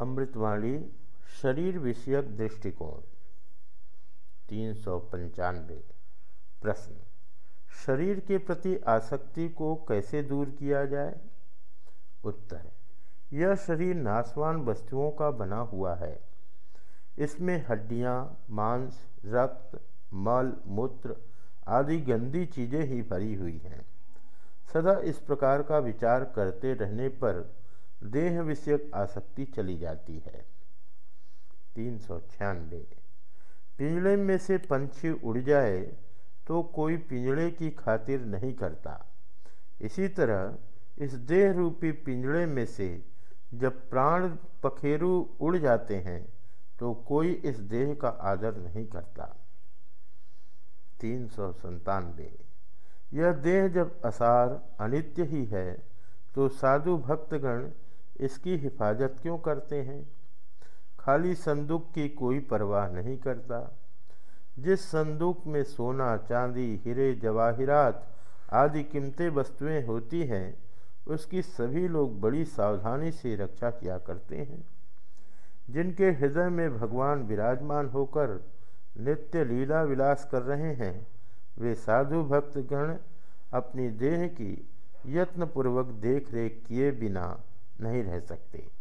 अमृतवाणी, शरीर विषयक दृष्टिकोण, तीन सौ पंचानवे। प्रश्न, शरीर के प्रति आसक्ति को कैसे दूर किया जाए? उत्तर, यह शरीर नाशवान वस्तुओं का बना हुआ है। इसमें हड्डियाँ, मांस, रक्त, मल, मूत्र आदि गंदी चीज़ें ही भरी हुई हैं। सदा इस प्रकार का विचार करते रहने पर देह विषयक आसक्ति चली जाती है। तीन सौ छियानवे। पिंजड़े में से पंछी उड़ जाए तो कोई पिंजड़े की खातिर नहीं करता। इसी तरह इस देह रूपी पिंजड़े में से जब प्राण पखेरु उड़ जाते हैं तो कोई इस देह का आदर नहीं करता। तीन सौ संतानवे। यह देह जब असार, अनित्य ही है तो साधु भक्तगण इसकी हिफाजत क्यों करते हैं? खाली संदूक की कोई परवाह नहीं करता। जिस संदूक में सोना, चांदी, हीरे, जवाहिरात आदि कीमती वस्तुएँ होती हैं, उसकी सभी लोग बड़ी सावधानी से रक्षा किया करते हैं। जिनके हृदय में भगवान विराजमान होकर नित्य लीला विलास कर रहे हैं, वे साधु भक्तगण अपनी देह की यत्नपूर्वक देख रेख किए बिना नहीं रह सकते।